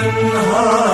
تنہا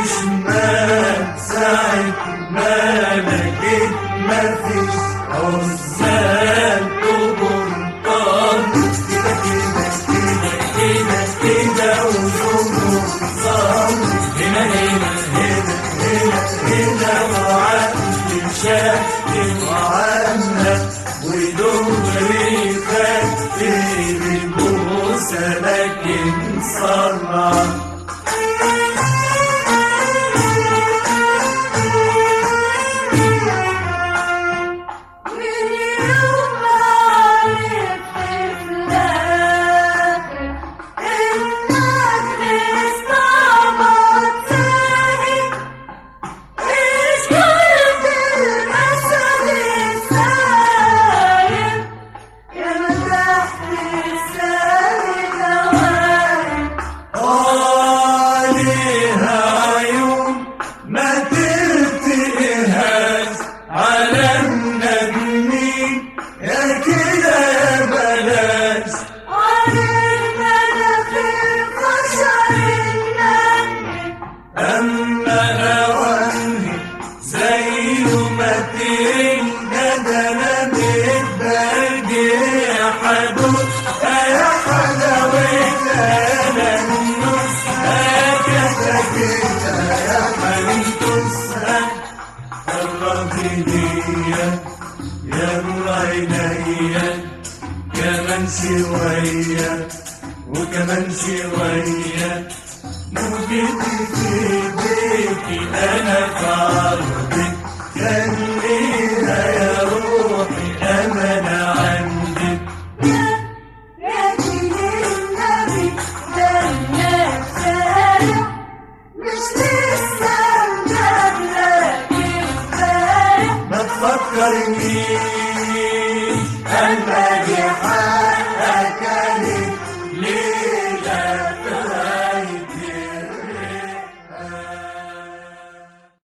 Christen. يا مولاي نهيا كمن سويا وكمن سويا موجود في بيتي انا فيه